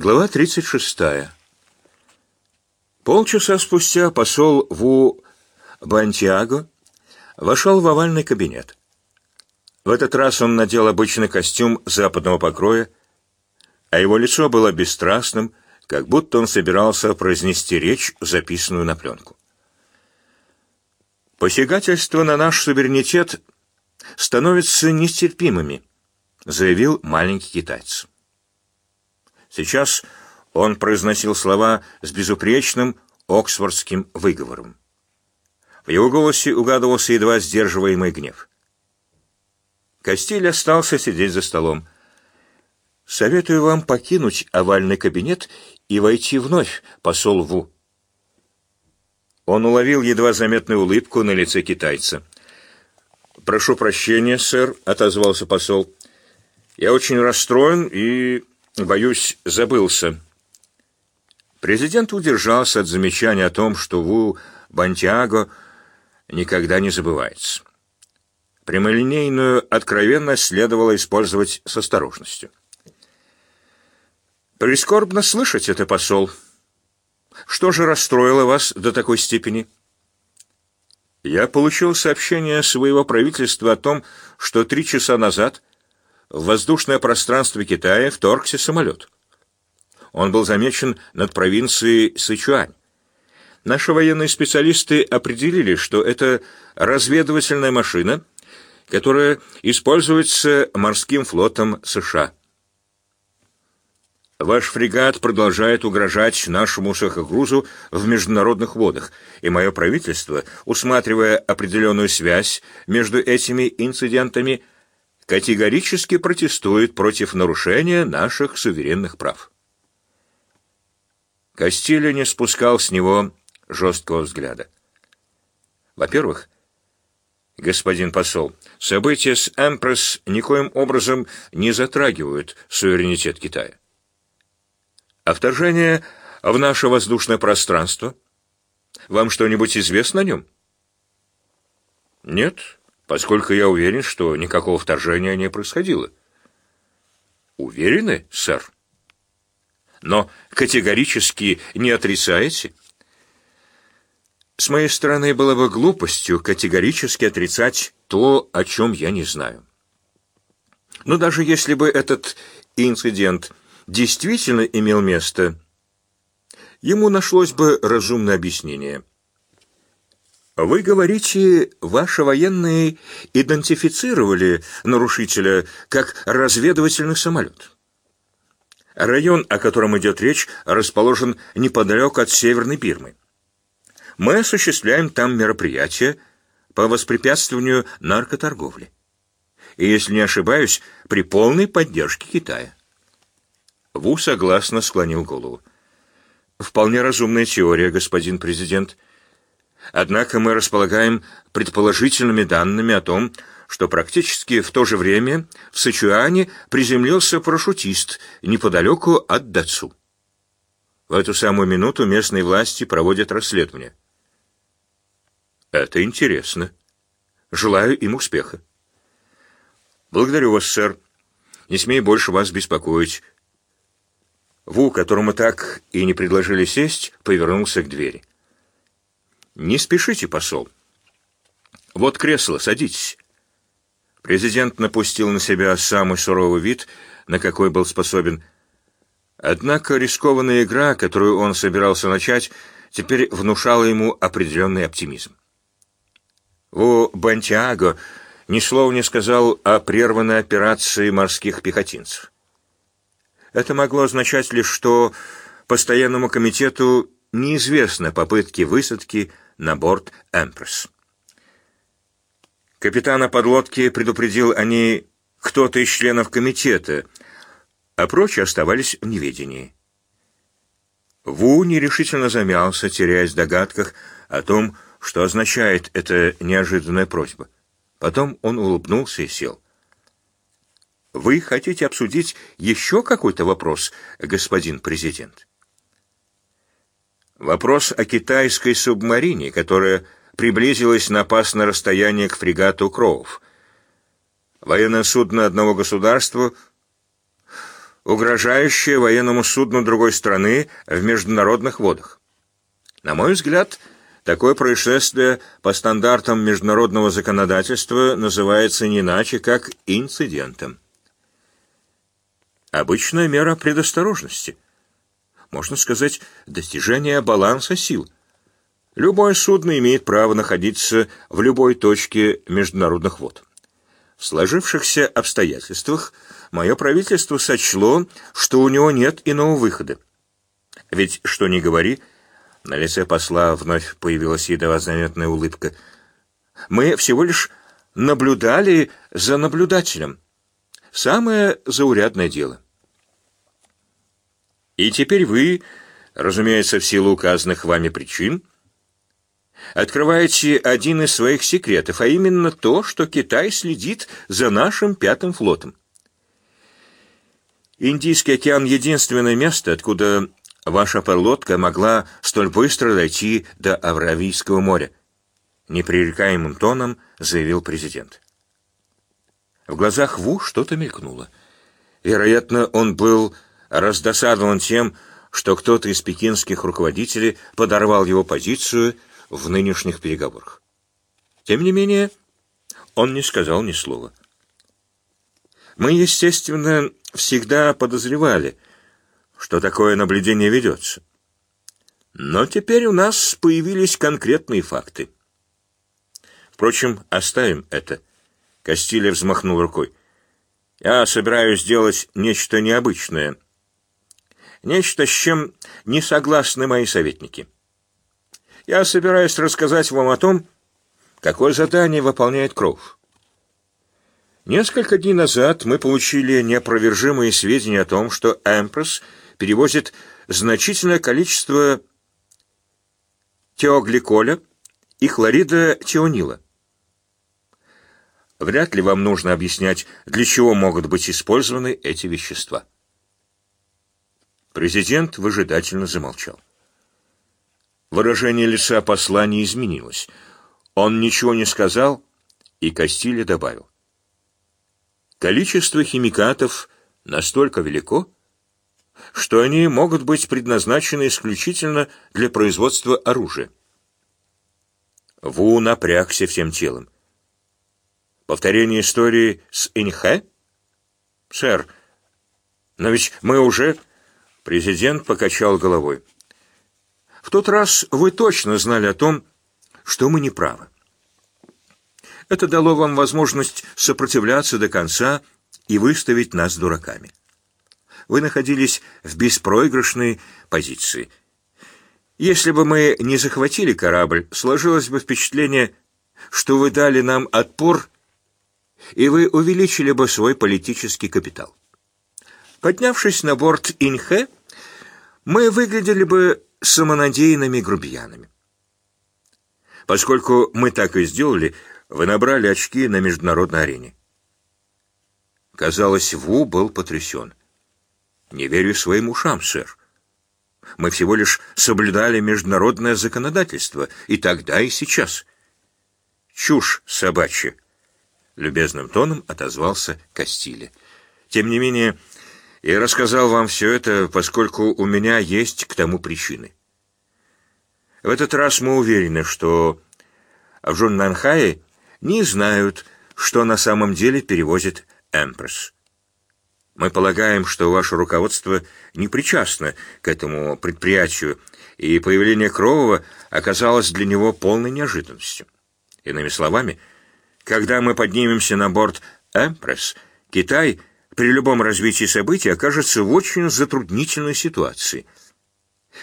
Глава 36. Полчаса спустя посол Ву Бантьяго вошел в овальный кабинет. В этот раз он надел обычный костюм западного покроя, а его лицо было бесстрастным, как будто он собирался произнести речь, записанную на пленку. «Посягательство на наш суверенитет становится нестерпимыми», заявил маленький китаец. Сейчас он произносил слова с безупречным оксфордским выговором. В его голосе угадывался едва сдерживаемый гнев. Костиль остался сидеть за столом. «Советую вам покинуть овальный кабинет и войти вновь, посол Ву». Он уловил едва заметную улыбку на лице китайца. «Прошу прощения, сэр», — отозвался посол. «Я очень расстроен и, боюсь, забылся». Президент удержался от замечания о том, что Ву Бантиаго никогда не забывается. Прямолинейную откровенность следовало использовать с осторожностью. «Прискорбно слышать это, посол. Что же расстроило вас до такой степени?» «Я получил сообщение своего правительства о том, что три часа назад в воздушное пространство Китая вторгся самолет. Он был замечен над провинцией Сычуань. Наши военные специалисты определили, что это разведывательная машина — которая используется морским флотом США. Ваш фрегат продолжает угрожать нашему сухогрузу в международных водах, и мое правительство, усматривая определенную связь между этими инцидентами, категорически протестует против нарушения наших суверенных прав. Кастильо не спускал с него жесткого взгляда. Во-первых, господин посол, события с Эмпресс никоим образом не затрагивают суверенитет Китая. А вторжение в наше воздушное пространство? Вам что-нибудь известно о нем? Нет, поскольку я уверен, что никакого вторжения не происходило. Уверены, сэр? Но категорически не отрицаете? С моей стороны было бы глупостью категорически отрицать то, о чем я не знаю. Но даже если бы этот инцидент действительно имел место, ему нашлось бы разумное объяснение. Вы говорите, ваши военные идентифицировали нарушителя как разведывательный самолет. Район, о котором идет речь, расположен неподалеку от Северной Бирмы мы осуществляем там мероприятия по воспрепятствованию наркоторговли. И, если не ошибаюсь, при полной поддержке Китая. Ву согласно склонил голову. Вполне разумная теория, господин президент. Однако мы располагаем предположительными данными о том, что практически в то же время в Сычуане приземлился парашютист неподалеку от Дацу. В эту самую минуту местные власти проводят расследование. Это интересно. Желаю им успеха. Благодарю вас, сэр. Не смею больше вас беспокоить. Ву, которому так и не предложили сесть, повернулся к двери. Не спешите, посол. Вот кресло, садитесь. Президент напустил на себя самый суровый вид, на какой был способен. Однако рискованная игра, которую он собирался начать, теперь внушала ему определенный оптимизм. У Бантиаго ни слова не сказал о прерванной операции морских пехотинцев. Это могло означать лишь, что постоянному комитету неизвестны попытки высадки на борт «Эмпресс». Капитана подлодки предупредил о ней кто-то из членов комитета, а прочие оставались в неведении. Ву нерешительно замялся, теряясь в догадках о том, что означает эта неожиданная просьба. Потом он улыбнулся и сел. «Вы хотите обсудить еще какой-то вопрос, господин президент?» «Вопрос о китайской субмарине, которая приблизилась на опасное расстояние к фрегату Кроув. Военное судно одного государства угрожающее военному судну другой страны в международных водах. На мой взгляд, такое происшествие по стандартам международного законодательства называется не иначе, как инцидентом. Обычная мера предосторожности. Можно сказать, достижение баланса сил. Любое судно имеет право находиться в любой точке международных вод. В сложившихся обстоятельствах мое правительство сочло, что у него нет иного выхода. Ведь, что ни говори, на лице посла вновь появилась едва заметная улыбка. Мы всего лишь наблюдали за наблюдателем. Самое заурядное дело. И теперь вы, разумеется, в силу указанных вами причин, открываете один из своих секретов, а именно то, что Китай следит за нашим пятым флотом. Индийский океан — единственное место, откуда ваша подлодка могла столь быстро дойти до Авравийского моря, непререкаемым тоном заявил президент. В глазах Ву что-то мелькнуло. Вероятно, он был раздосадован тем, что кто-то из пекинских руководителей подорвал его позицию в нынешних переговорах. Тем не менее, он не сказал ни слова. Мы, естественно, всегда подозревали, что такое наблюдение ведется. Но теперь у нас появились конкретные факты. Впрочем, оставим это. Кастилья взмахнул рукой. Я собираюсь сделать нечто необычное. Нечто, с чем не согласны мои советники. Я собираюсь рассказать вам о том, какое задание выполняет Кроув. Несколько дней назад мы получили неопровержимые сведения о том, что Эмпресс перевозит значительное количество теогликоля и хлорида теонила. Вряд ли вам нужно объяснять, для чего могут быть использованы эти вещества. Президент выжидательно замолчал. Выражение лица посла не изменилось. Он ничего не сказал, и Кастиле добавил. Количество химикатов настолько велико, что они могут быть предназначены исключительно для производства оружия. Ву напрягся всем телом. Повторение истории с Инхэ? Сэр, но ведь мы уже... Президент покачал головой. В тот раз вы точно знали о том, что мы не правы. Это дало вам возможность сопротивляться до конца и выставить нас дураками. Вы находились в беспроигрышной позиции. Если бы мы не захватили корабль, сложилось бы впечатление, что вы дали нам отпор, и вы увеличили бы свой политический капитал. Поднявшись на борт Инхэ, мы выглядели бы самонадеянными грубиянами. Поскольку мы так и сделали, вы набрали очки на международной арене. Казалось, Ву был потрясен. Не верю своим ушам, сэр. Мы всего лишь соблюдали международное законодательство, и тогда, и сейчас. Чушь собачья, — любезным тоном отозвался Кастиле. Тем не менее, я рассказал вам все это, поскольку у меня есть к тому причины. В этот раз мы уверены, что в Жуннанхае не знают, что на самом деле перевозит Эмпресс. Мы полагаем, что ваше руководство не причастно к этому предприятию, и появление Крового оказалось для него полной неожиданностью. Иными словами, когда мы поднимемся на борт Эмпресс, Китай при любом развитии событий окажется в очень затруднительной ситуации.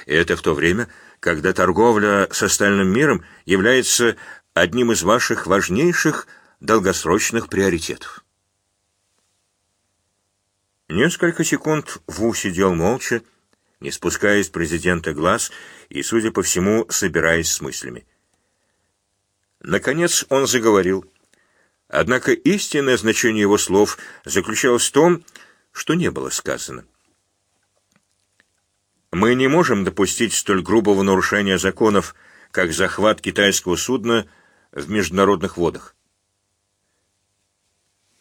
Это в то время, когда торговля с остальным миром является одним из ваших важнейших долгосрочных приоритетов. Несколько секунд Ву сидел молча, не спуская с президента глаз и, судя по всему, собираясь с мыслями. Наконец он заговорил. Однако истинное значение его слов заключалось в том, что не было сказано. Мы не можем допустить столь грубого нарушения законов, как захват китайского судна в международных водах.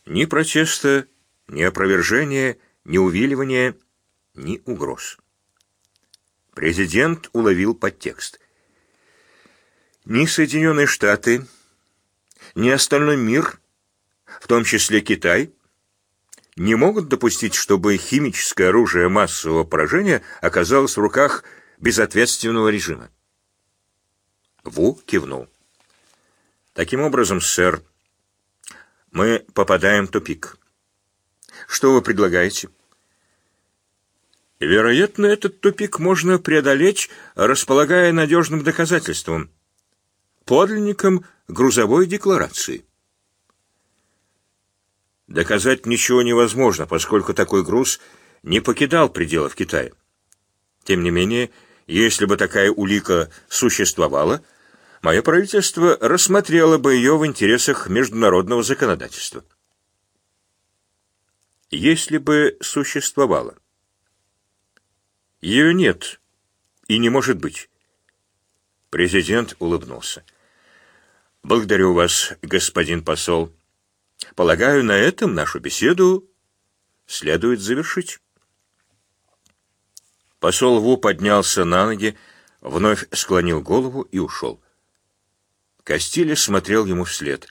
Ни протеста, ни опровержения ни увиливания, ни угроз. Президент уловил подтекст. Ни Соединенные Штаты, ни остальной мир, в том числе Китай, не могут допустить, чтобы химическое оружие массового поражения оказалось в руках безответственного режима. Ву кивнул. Таким образом, сэр, мы попадаем в тупик. Что вы предлагаете? Вероятно, этот тупик можно преодолеть, располагая надежным доказательством, подлинником грузовой декларации. Доказать ничего невозможно, поскольку такой груз не покидал пределов Китая. Тем не менее, если бы такая улика существовала, мое правительство рассмотрело бы ее в интересах международного законодательства. Если бы существовала. Ее нет и не может быть. Президент улыбнулся. Благодарю вас, господин посол. Полагаю, на этом нашу беседу следует завершить. Посол Ву поднялся на ноги, вновь склонил голову и ушел. Кастиле смотрел ему вслед.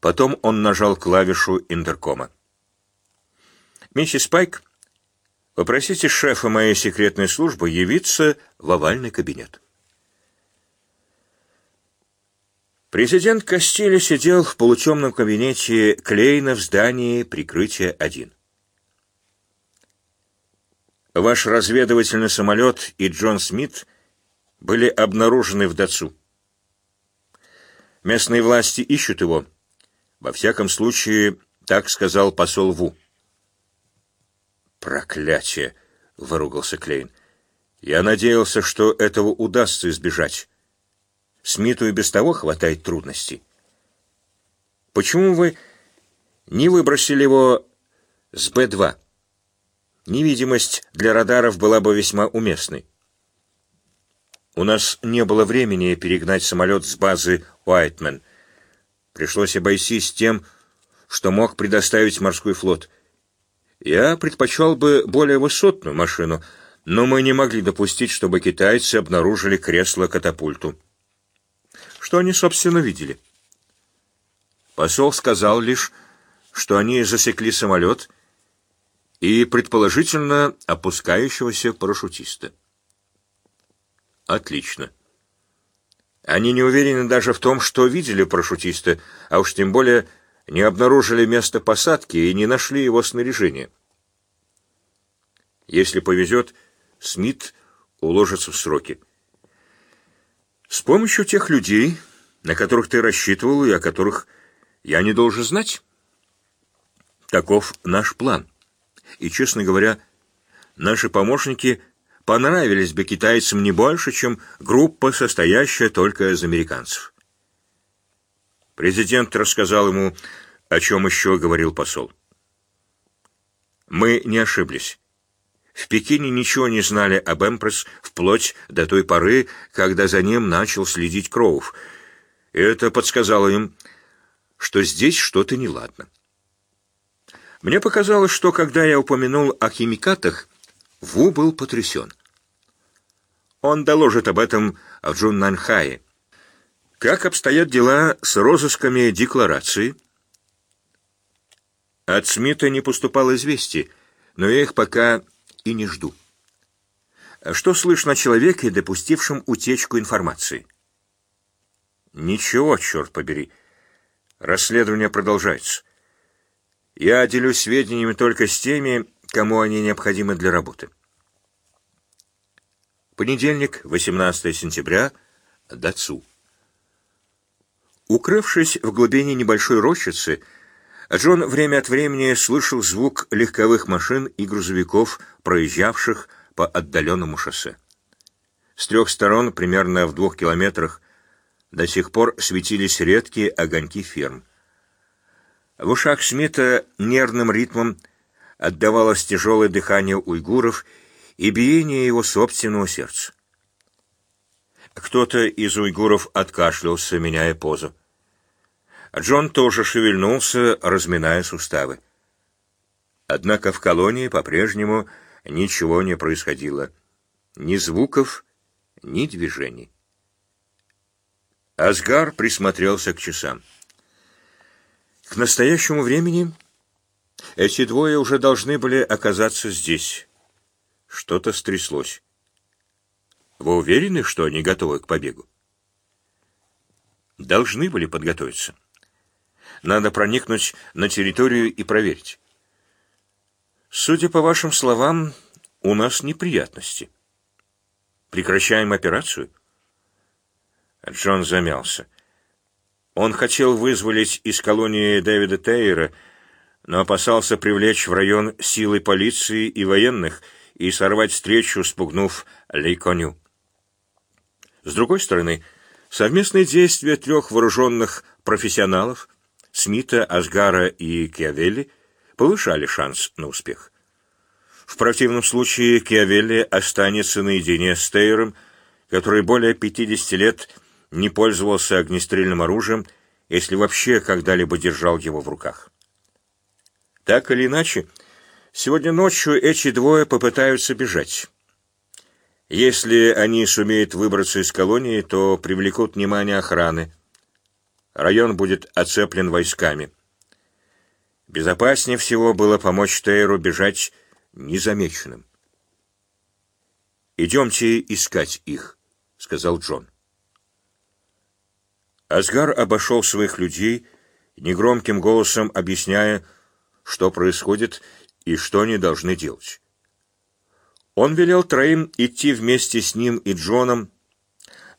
Потом он нажал клавишу интеркома. «Миссис Пайк, Попросите шефа моей секретной службы явиться в овальный кабинет. Президент Кастиля сидел в полутемном кабинете Клейна в здании прикрытия 1. Ваш разведывательный самолет и Джон Смит были обнаружены в Дацу. Местные власти ищут его. Во всяком случае, так сказал посол Ву. «Проклятие!» — выругался Клейн. «Я надеялся, что этого удастся избежать. Смиту и без того хватает трудностей. Почему вы не выбросили его с Б-2? Невидимость для радаров была бы весьма уместной. У нас не было времени перегнать самолет с базы Уайтмен. Пришлось обойтись тем, что мог предоставить морской флот — я предпочел бы более высотную машину, но мы не могли допустить, чтобы китайцы обнаружили кресло-катапульту. Что они, собственно, видели? Посол сказал лишь, что они засекли самолет и, предположительно, опускающегося парашютиста. Отлично. Они не уверены даже в том, что видели парашютиста, а уж тем более не обнаружили место посадки и не нашли его снаряжение. Если повезет, Смит уложится в сроки. С помощью тех людей, на которых ты рассчитывал и о которых я не должен знать. Таков наш план. И, честно говоря, наши помощники понравились бы китайцам не больше, чем группа, состоящая только из американцев. Президент рассказал ему, о чем еще говорил посол. Мы не ошиблись. В Пекине ничего не знали об Эмпресс вплоть до той поры, когда за ним начал следить Кроув. Это подсказало им, что здесь что-то неладно. Мне показалось, что когда я упомянул о химикатах, Ву был потрясен. Он доложит об этом в Джуннанхае. Как обстоят дела с розысками декларации? От Смита не поступало известий, но я их пока и не жду. Что слышно о человеке, допустившем утечку информации? Ничего, черт побери. Расследование продолжается. Я делюсь сведениями только с теми, кому они необходимы для работы. Понедельник, 18 сентября, Дацу. Укрывшись в глубине небольшой рощицы, Джон время от времени слышал звук легковых машин и грузовиков, проезжавших по отдаленному шоссе. С трех сторон, примерно в двух километрах, до сих пор светились редкие огоньки ферм. В ушах Смита нервным ритмом отдавалось тяжелое дыхание уйгуров и биение его собственного сердца. Кто-то из уйгуров откашлялся, меняя позу. Джон тоже шевельнулся, разминая суставы. Однако в колонии по-прежнему ничего не происходило. Ни звуков, ни движений. Асгар присмотрелся к часам. К настоящему времени эти двое уже должны были оказаться здесь. Что-то стряслось. Вы уверены, что они готовы к побегу? Должны были подготовиться. Надо проникнуть на территорию и проверить. Судя по вашим словам, у нас неприятности. Прекращаем операцию? Джон замялся. Он хотел вызволить из колонии Дэвида Тейера, но опасался привлечь в район силы полиции и военных и сорвать встречу, спугнув Лейконю. С другой стороны, совместные действия трех вооруженных профессионалов Смита, Асгара и Киавелли повышали шанс на успех. В противном случае Киавелли останется наедине с Тейером, который более 50 лет не пользовался огнестрельным оружием, если вообще когда-либо держал его в руках. Так или иначе, сегодня ночью эти двое попытаются бежать. Если они сумеют выбраться из колонии, то привлекут внимание охраны. Район будет оцеплен войсками. Безопаснее всего было помочь Тейру бежать незамеченным. «Идемте искать их», — сказал Джон. Асгар обошел своих людей, негромким голосом объясняя, что происходит и что они должны делать. Он велел троим идти вместе с ним и Джоном,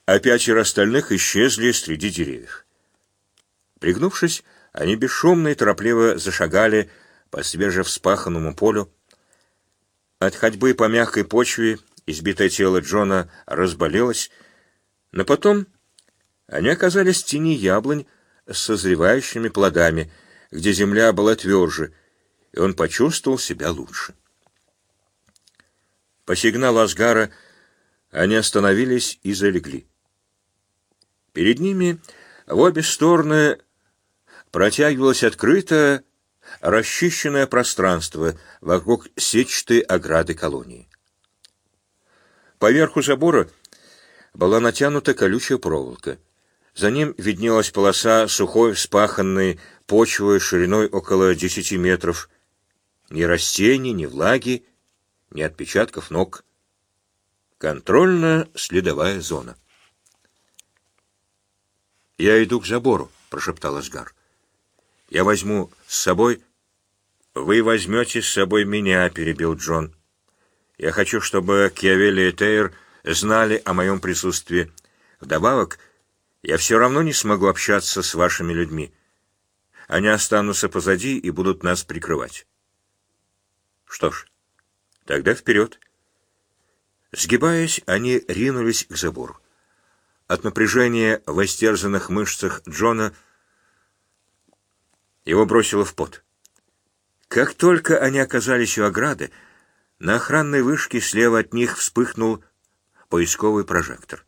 а пятеро остальных исчезли среди деревьев. Пригнувшись, они бесшумно и торопливо зашагали по свежевспаханному полю. От ходьбы по мягкой почве избитое тело Джона разболелось, но потом они оказались в тени яблонь с созревающими плодами, где земля была тверже, и он почувствовал себя лучше. По сигналу Асгара они остановились и залегли. Перед ними в обе стороны протягивалось открытое, расчищенное пространство вокруг сетчатой ограды колонии. Поверху забора была натянута колючая проволока. За ним виднелась полоса сухой вспаханной почвы шириной около десяти метров. Ни растений, ни влаги, ни отпечатков ног. Контрольно-следовая зона. «Я иду к забору», — прошептал Асгар. «Я возьму с собой...» «Вы возьмете с собой меня», — перебил Джон. «Я хочу, чтобы Киавелли и Тейр знали о моем присутствии. Вдобавок, я все равно не смогу общаться с вашими людьми. Они останутся позади и будут нас прикрывать». «Что ж, Тогда вперед. Сгибаясь, они ринулись к забору. От напряжения в истерзанных мышцах Джона его бросило в пот. Как только они оказались у ограды, на охранной вышке слева от них вспыхнул поисковый прожектор.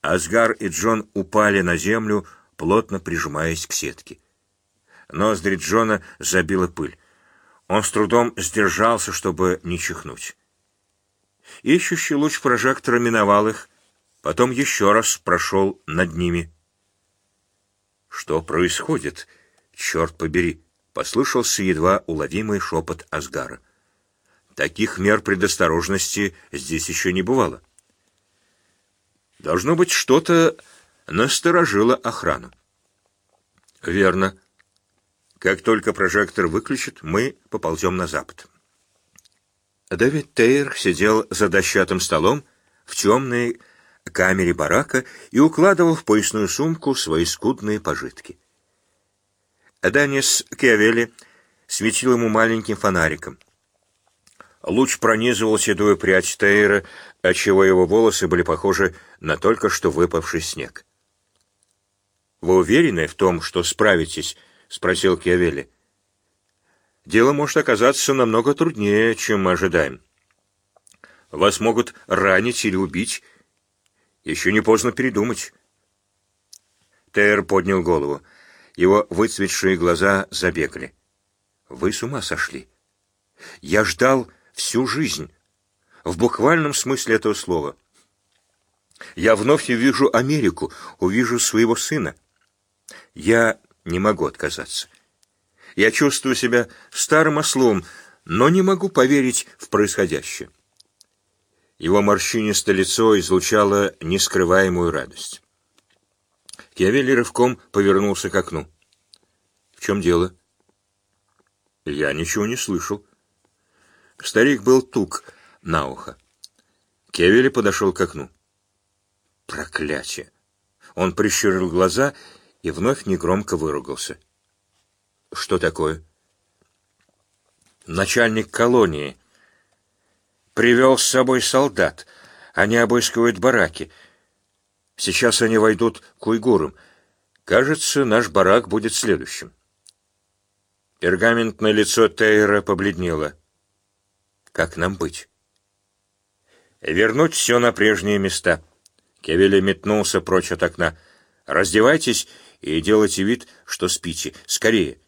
Асгар и Джон упали на землю, плотно прижимаясь к сетке. Ноздри Джона забила пыль. Он с трудом сдержался, чтобы не чихнуть. Ищущий луч прожектора миновал их, потом еще раз прошел над ними. «Что происходит? Черт побери!» — послышался едва уловимый шепот Асгара. «Таких мер предосторожности здесь еще не бывало». Должно быть, что-то насторожило охрану. «Верно», как только прожектор выключит, мы поползем на запад. Дэвид Тейр сидел за дощатым столом в темной камере барака и укладывал в поясную сумку свои скудные пожитки. Данис Киавелли светил ему маленьким фонариком. Луч пронизывал седую прядь Тейра, отчего его волосы были похожи на только что выпавший снег. «Вы уверены в том, что справитесь — спросил Киавелли. «Дело может оказаться намного труднее, чем мы ожидаем. Вас могут ранить или убить. Еще не поздно передумать». Тейр поднял голову. Его выцветшие глаза забегали. «Вы с ума сошли. Я ждал всю жизнь, в буквальном смысле этого слова. Я вновь увижу Америку, увижу своего сына. Я не могу отказаться. Я чувствую себя старым ослом, но не могу поверить в происходящее. Его морщинистое лицо излучало нескрываемую радость. Киавелли рывком повернулся к окну. «В чем дело?» «Я ничего не слышал». Старик был тук на ухо. Кевели подошел к окну. «Проклятие!» Он прищурил глаза и вновь негромко выругался. «Что такое?» «Начальник колонии привел с собой солдат. Они обыскивают бараки. Сейчас они войдут к уйгурам. Кажется, наш барак будет следующим. Пергаментное лицо Тейра побледнело. Как нам быть? Вернуть все на прежние места. Кевели метнулся прочь от окна. Раздевайтесь и делайте вид, что спите. Скорее.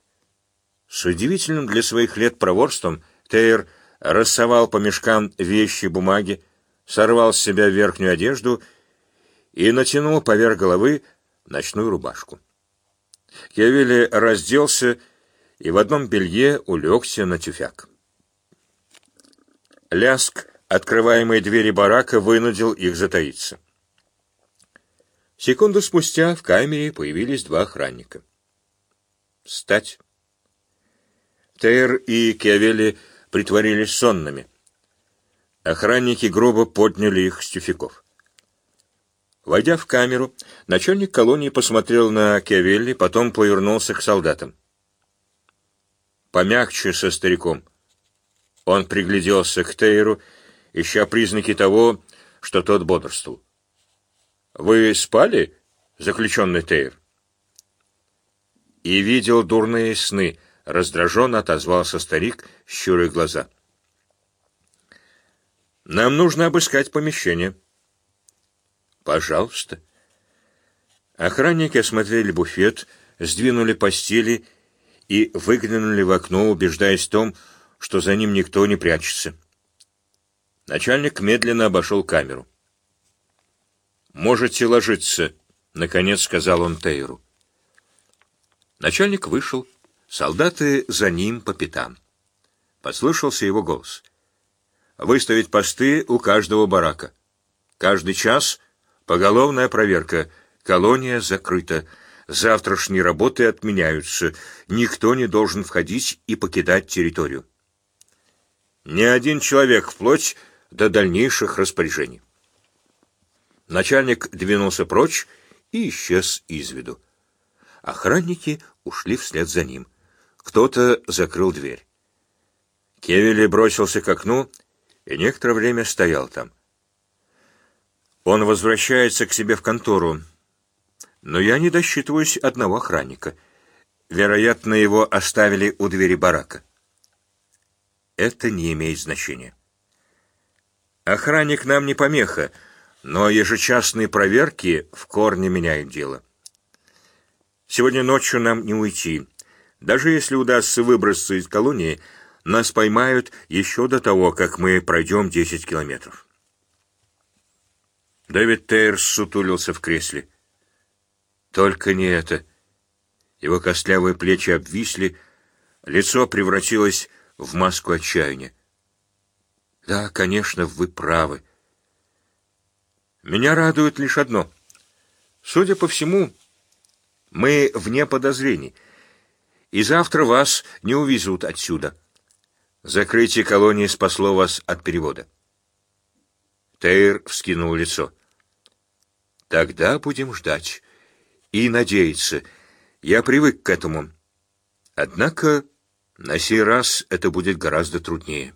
С удивительным для своих лет проворством Тейр рассовал по мешкам вещи, бумаги, сорвал с себя верхнюю одежду и натянул поверх головы ночную рубашку. Кевили разделся и в одном белье улегся на тюфяк. Ляск открываемой двери барака вынудил их затаиться. Секунду спустя в камере появились два охранника. «Встать!» Тейр и Киавели притворились сонными. Охранники грубо подняли их с тюфяков. Войдя в камеру, начальник колонии посмотрел на Киавелли, потом повернулся к солдатам. «Помягче со стариком». Он пригляделся к Тейру, ища признаки того, что тот бодрствовал. «Вы спали, заключенный Тейр?» «И видел дурные сны», Раздраженно отозвался старик, щуря глаза. «Нам нужно обыскать помещение». «Пожалуйста». Охранники осмотрели буфет, сдвинули постели и выглянули в окно, убеждаясь в том, что за ним никто не прячется. Начальник медленно обошел камеру. «Можете ложиться», — наконец сказал он Тейру. Начальник вышел, Солдаты за ним по пятам. Послышался его голос. Выставить посты у каждого барака. Каждый час поголовная проверка. Колония закрыта. Завтрашние работы отменяются. Никто не должен входить и покидать территорию. Ни один человек вплоть до дальнейших распоряжений. Начальник двинулся прочь и исчез из виду. Охранники ушли вслед за ним. Кто-то закрыл дверь. Кевили бросился к окну и некоторое время стоял там. Он возвращается к себе в контору, но я не досчитываюсь одного охранника. Вероятно, его оставили у двери барака. Это не имеет значения. Охранник нам не помеха, но ежечасные проверки в корне меняют дело. Сегодня ночью нам не уйти. Даже если удастся выбраться из колонии, нас поймают еще до того, как мы пройдем 10 километров. Дэвид Тейр сутулился в кресле. Только не это. Его костлявые плечи обвисли, лицо превратилось в маску отчаяния. Да, конечно, вы правы. Меня радует лишь одно. Судя по всему, мы вне подозрений — и завтра вас не увезут отсюда. Закрытие колонии спасло вас от перевода. Тейр вскинул лицо. Тогда будем ждать и надеяться. Я привык к этому. Однако на сей раз это будет гораздо труднее.